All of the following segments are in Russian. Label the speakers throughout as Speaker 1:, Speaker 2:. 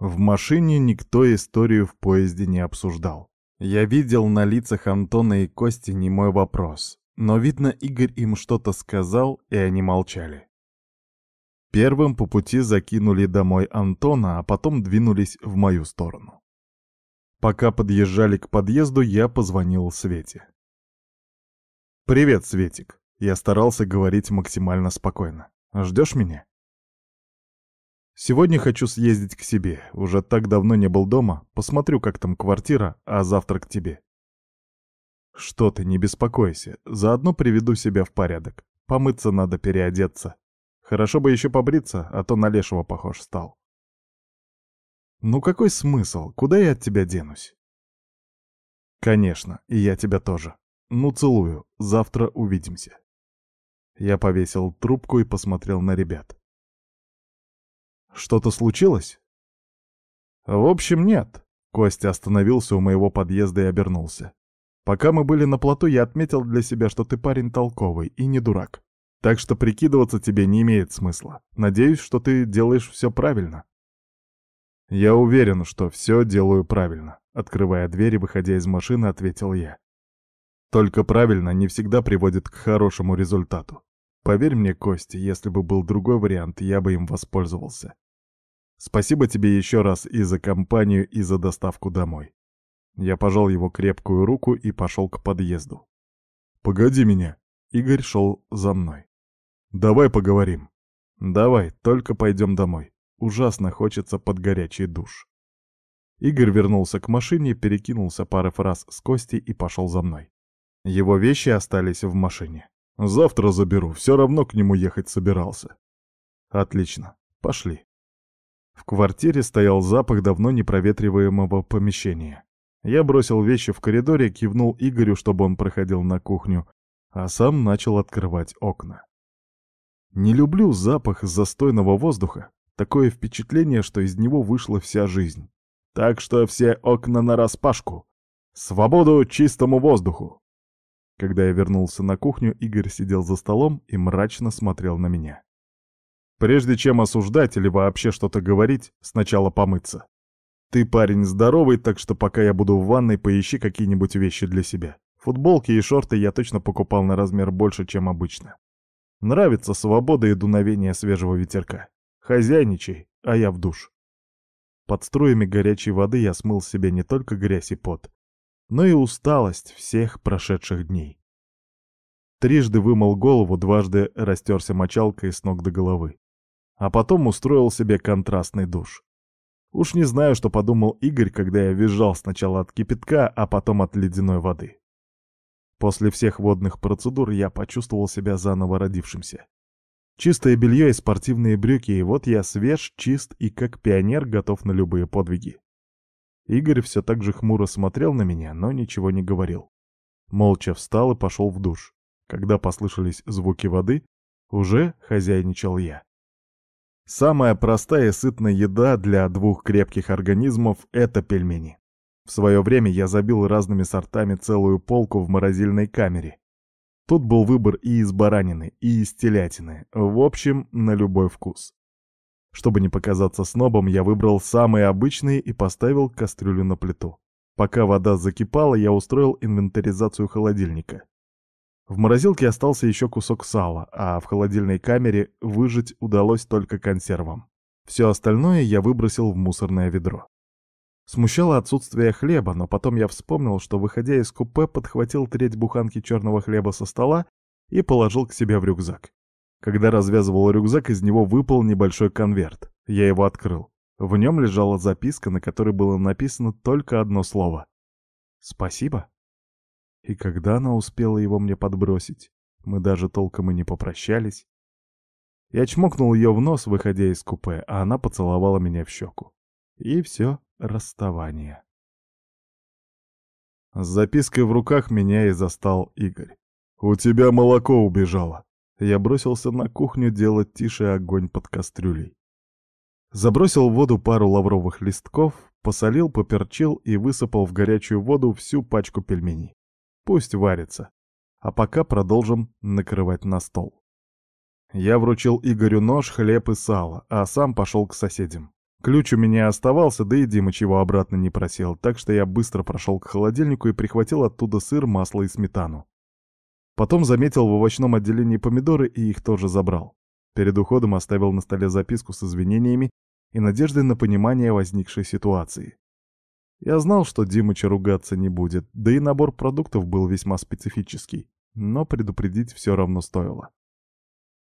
Speaker 1: В машине никто историю в поезде не обсуждал. Я видел на лицах Антона и Кости немой вопрос, но, видно, Игорь им что-то сказал, и они молчали. Первым по пути закинули домой Антона, а потом двинулись в мою сторону. Пока подъезжали к подъезду, я позвонил Свете. «Привет, Светик». Я старался говорить максимально спокойно. «Ждешь меня?» Сегодня хочу съездить к себе. Уже так давно не был дома. Посмотрю, как там квартира, а завтра к тебе. Что ты, не беспокойся. Заодно приведу себя в порядок. Помыться надо, переодеться. Хорошо бы еще побриться, а то на лешего похож стал. Ну какой смысл? Куда я от тебя денусь? Конечно, и я тебя тоже. Ну целую. Завтра увидимся. Я повесил трубку и посмотрел на ребят. Что-то случилось? В общем, нет. Костя остановился у моего подъезда и обернулся. Пока мы были на плоту, я отметил для себя, что ты парень толковый и не дурак. Так что прикидываться тебе не имеет смысла. Надеюсь, что ты делаешь все правильно. Я уверен, что все делаю правильно. Открывая дверь и выходя из машины, ответил я. Только правильно не всегда приводит к хорошему результату. Поверь мне, Костя, если бы был другой вариант, я бы им воспользовался. Спасибо тебе еще раз и за компанию, и за доставку домой. Я пожал его крепкую руку и пошел к подъезду. «Погоди меня!» Игорь шел за мной. «Давай поговорим». «Давай, только пойдем домой. Ужасно хочется под горячий душ». Игорь вернулся к машине, перекинулся парой фраз с Костей и пошел за мной. Его вещи остались в машине. Завтра заберу, все равно к нему ехать собирался. Отлично, пошли. В квартире стоял запах давно непроветриваемого помещения. Я бросил вещи в коридоре, кивнул Игорю, чтобы он проходил на кухню, а сам начал открывать окна. Не люблю запах застойного воздуха. Такое впечатление, что из него вышла вся жизнь. Так что все окна нараспашку. Свободу чистому воздуху. Когда я вернулся на кухню, Игорь сидел за столом и мрачно смотрел на меня. Прежде чем осуждать или вообще что-то говорить, сначала помыться. Ты парень здоровый, так что пока я буду в ванной, поищи какие-нибудь вещи для себя. Футболки и шорты я точно покупал на размер больше, чем обычно. Нравится свобода и дуновение свежего ветерка. Хозяйничай, а я в душ. Под струями горячей воды я смыл себе не только грязь и пот, но и усталость всех прошедших дней. Трижды вымыл голову, дважды растерся мочалкой с ног до головы. А потом устроил себе контрастный душ. Уж не знаю, что подумал Игорь, когда я визжал сначала от кипятка, а потом от ледяной воды. После всех водных процедур я почувствовал себя заново родившимся. Чистое белье и спортивные брюки, и вот я свеж, чист и как пионер готов на любые подвиги. Игорь все так же хмуро смотрел на меня, но ничего не говорил. Молча встал и пошел в душ. Когда послышались звуки воды, уже хозяйничал я. Самая простая и сытная еда для двух крепких организмов — это пельмени. В свое время я забил разными сортами целую полку в морозильной камере. Тут был выбор и из баранины, и из телятины, в общем, на любой вкус. Чтобы не показаться снобом, я выбрал самые обычные и поставил кастрюлю на плиту. Пока вода закипала, я устроил инвентаризацию холодильника. В морозилке остался еще кусок сала, а в холодильной камере выжать удалось только консервам. Все остальное я выбросил в мусорное ведро. Смущало отсутствие хлеба, но потом я вспомнил, что, выходя из купе, подхватил треть буханки черного хлеба со стола и положил к себе в рюкзак. Когда развязывал рюкзак, из него выпал небольшой конверт. Я его открыл. В нем лежала записка, на которой было написано только одно слово. «Спасибо». И когда она успела его мне подбросить? Мы даже толком и не попрощались. Я чмокнул ее в нос, выходя из купе, а она поцеловала меня в щеку. И все, расставание. С запиской в руках меня и застал Игорь. «У тебя молоко убежало», я бросился на кухню делать тише огонь под кастрюлей. Забросил в воду пару лавровых листков, посолил, поперчил и высыпал в горячую воду всю пачку пельменей. Пусть варится. А пока продолжим накрывать на стол. Я вручил Игорю нож, хлеб и сало, а сам пошел к соседям. Ключ у меня оставался, да и Димыч его обратно не просил, так что я быстро прошел к холодильнику и прихватил оттуда сыр, масло и сметану. Потом заметил в овощном отделении помидоры и их тоже забрал. Перед уходом оставил на столе записку с извинениями и надеждой на понимание возникшей ситуации. Я знал, что Димыча ругаться не будет, да и набор продуктов был весьма специфический, но предупредить все равно стоило.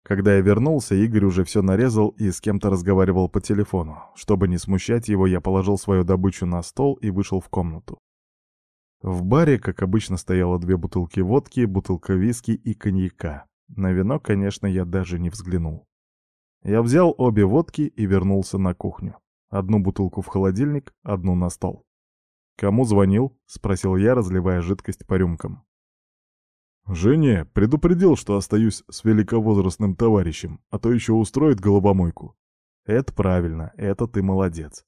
Speaker 1: Когда я вернулся, Игорь уже все нарезал и с кем-то разговаривал по телефону. Чтобы не смущать его, я положил свою добычу на стол и вышел в комнату. В баре, как обычно, стояло две бутылки водки, бутылка виски и коньяка. На вино, конечно, я даже не взглянул. Я взял обе водки и вернулся на кухню. Одну бутылку в холодильник, одну на стол. «Кому звонил?» — спросил я, разливая жидкость по рюмкам. «Жене предупредил, что остаюсь с великовозрастным товарищем, а то еще устроит головомойку». «Это правильно, это ты молодец.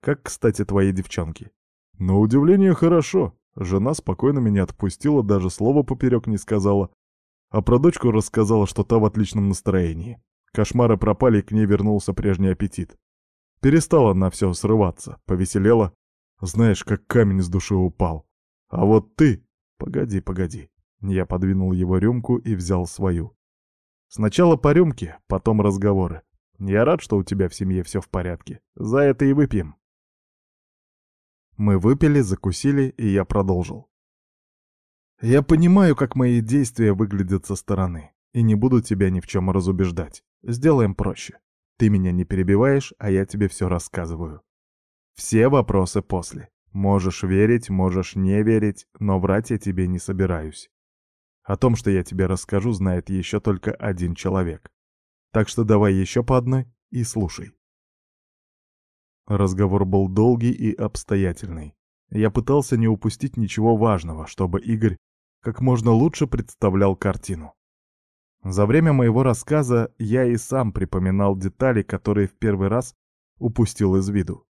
Speaker 1: Как, кстати, твои девчонки?» «На удивление хорошо. Жена спокойно меня отпустила, даже слова поперек не сказала. А про дочку рассказала, что та в отличном настроении. Кошмары пропали, и к ней вернулся прежний аппетит. Перестала на все срываться, повеселела, знаешь, как камень с души упал. А вот ты... Погоди, погоди. Я подвинул его рюмку и взял свою. Сначала по рюмке, потом разговоры. Я рад, что у тебя в семье все в порядке. За это и выпьем. Мы выпили, закусили, и я продолжил. Я понимаю, как мои действия выглядят со стороны, и не буду тебя ни в чем разубеждать. Сделаем проще. Ты меня не перебиваешь, а я тебе все рассказываю. Все вопросы после. Можешь верить, можешь не верить, но врать я тебе не собираюсь. О том, что я тебе расскажу, знает еще только один человек. Так что давай еще по одной и слушай. Разговор был долгий и обстоятельный. Я пытался не упустить ничего важного, чтобы Игорь как можно лучше представлял картину. За время моего рассказа я и сам припоминал детали, которые в первый раз упустил из виду.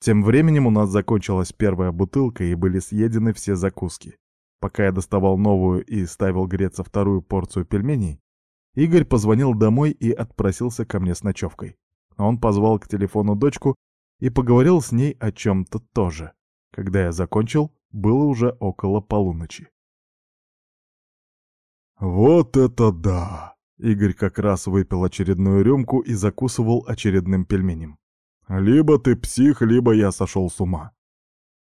Speaker 1: Тем временем у нас закончилась первая бутылка и были съедены все закуски. Пока я доставал новую и ставил греться вторую порцию пельменей, Игорь позвонил домой и отпросился ко мне с ночевкой. Он позвал к телефону дочку и поговорил с ней о чем-то тоже. Когда я закончил, было уже около полуночи. «Вот это да!» Игорь как раз выпил очередную рюмку и закусывал очередным пельменем. Либо ты псих, либо я сошел с ума.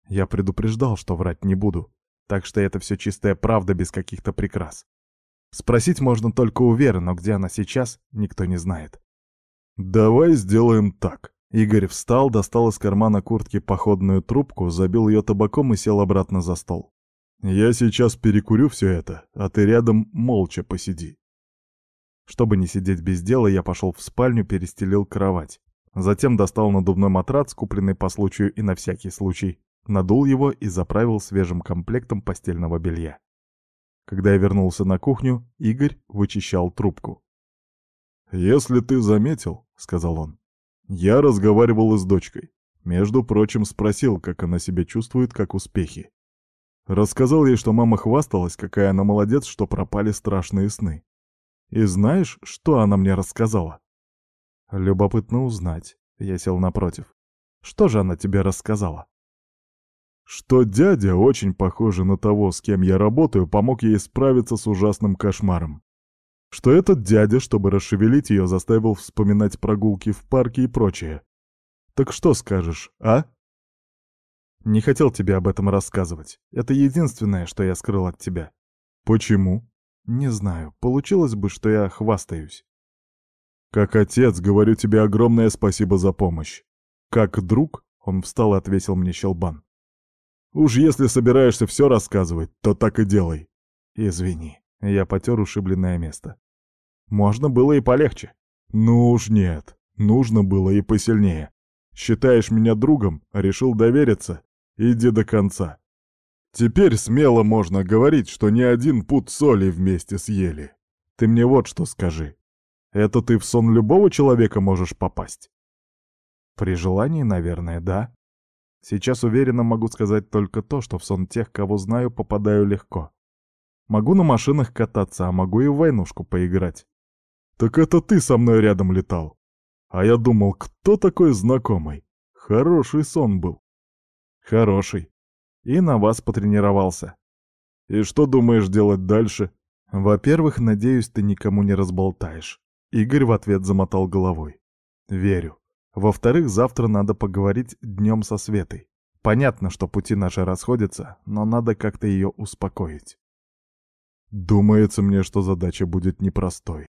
Speaker 1: Я предупреждал, что врать не буду, так что это все чистая правда без каких-то прикрас. Спросить можно только у Веры, но где она сейчас, никто не знает. «Давай сделаем так». Игорь встал, достал из кармана куртки походную трубку, забил ее табаком и сел обратно за стол. «Я сейчас перекурю все это, а ты рядом молча посиди». Чтобы не сидеть без дела, я пошел в спальню, перестелил кровать. Затем достал надувной матрац, купленный по случаю и на всякий случай, надул его и заправил свежим комплектом постельного белья. Когда я вернулся на кухню, Игорь вычищал трубку. «Если ты заметил, — сказал он, — я разговаривал с дочкой. Между прочим, спросил, как она себя чувствует, как успехи. Рассказал ей, что мама хвасталась, какая она молодец, что пропали страшные сны. И знаешь, что она мне рассказала? Любопытно узнать. Я сел напротив. Что же она тебе рассказала? Что дядя, очень похожий на того, с кем я работаю, помог ей справиться с ужасным кошмаром. Что этот дядя, чтобы расшевелить ее, заставил вспоминать прогулки в парке и прочее. Так что скажешь, а? Не хотел тебе об этом рассказывать. Это единственное, что я скрыл от тебя. Почему? Не знаю. Получилось бы, что я хвастаюсь. Как отец, говорю тебе огромное спасибо за помощь. Как друг, он встал и отвесил мне щелбан. Уж если собираешься все рассказывать, то так и делай. Извини, я потер ушибленное место. Можно было и полегче. Ну уж нет, нужно было и посильнее. Считаешь меня другом, решил довериться? Иди до конца. Теперь смело можно говорить, что ни один пуд соли вместе съели. Ты мне вот что скажи. Это ты в сон любого человека можешь попасть? При желании, наверное, да. Сейчас уверенно могу сказать только то, что в сон тех, кого знаю, попадаю легко. Могу на машинах кататься, а могу и в войнушку поиграть. Так это ты со мной рядом летал. А я думал, кто такой знакомый? Хороший сон был. Хороший. И на вас потренировался. И что думаешь делать дальше? Во-первых, надеюсь, ты никому не разболтаешь. Игорь в ответ замотал головой. Верю. Во-вторых, завтра надо поговорить днем со Светой. Понятно, что пути наши расходятся, но надо как-то ее успокоить. Думается мне, что задача будет непростой.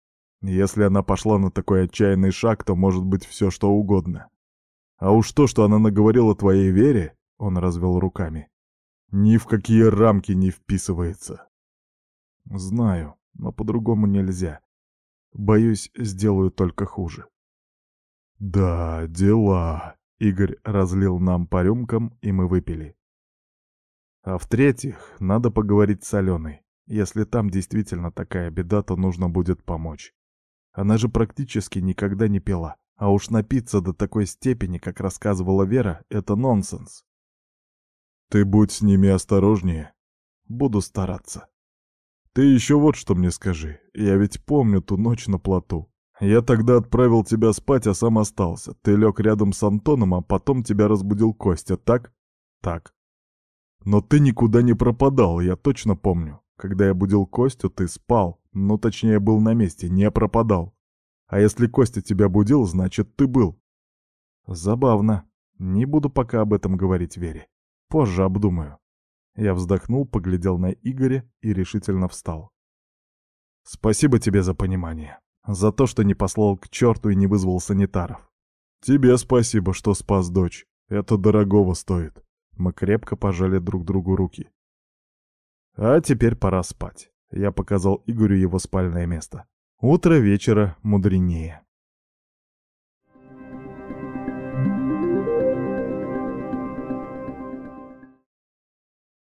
Speaker 1: Если она пошла на такой отчаянный шаг, то может быть все что угодно. А уж то, что она наговорила твоей вере, он развел руками, ни в какие рамки не вписывается. Знаю, но по-другому нельзя. Боюсь, сделаю только хуже. Да, дела. Игорь разлил нам по рюмкам, и мы выпили. А в-третьих, надо поговорить с Аленой. Если там действительно такая беда, то нужно будет помочь. Она же практически никогда не пила. А уж напиться до такой степени, как рассказывала Вера, это нонсенс. Ты будь с ними осторожнее. Буду стараться. Ты еще вот что мне скажи. Я ведь помню ту ночь на плоту. Я тогда отправил тебя спать, а сам остался. Ты лег рядом с Антоном, а потом тебя разбудил Костя, так? Так. Но ты никуда не пропадал, я точно помню. Когда я будил Костю, ты спал, ну точнее был на месте, не пропадал. А если Костя тебя будил, значит ты был. Забавно. Не буду пока об этом говорить Вере. Позже обдумаю. Я вздохнул, поглядел на Игоря и решительно встал. Спасибо тебе за понимание. За то, что не послал к черту и не вызвал санитаров. Тебе спасибо, что спас дочь. Это дорогого стоит. Мы крепко пожали друг другу руки. А теперь пора спать. Я показал Игорю его спальное место. Утро вечера мудренее.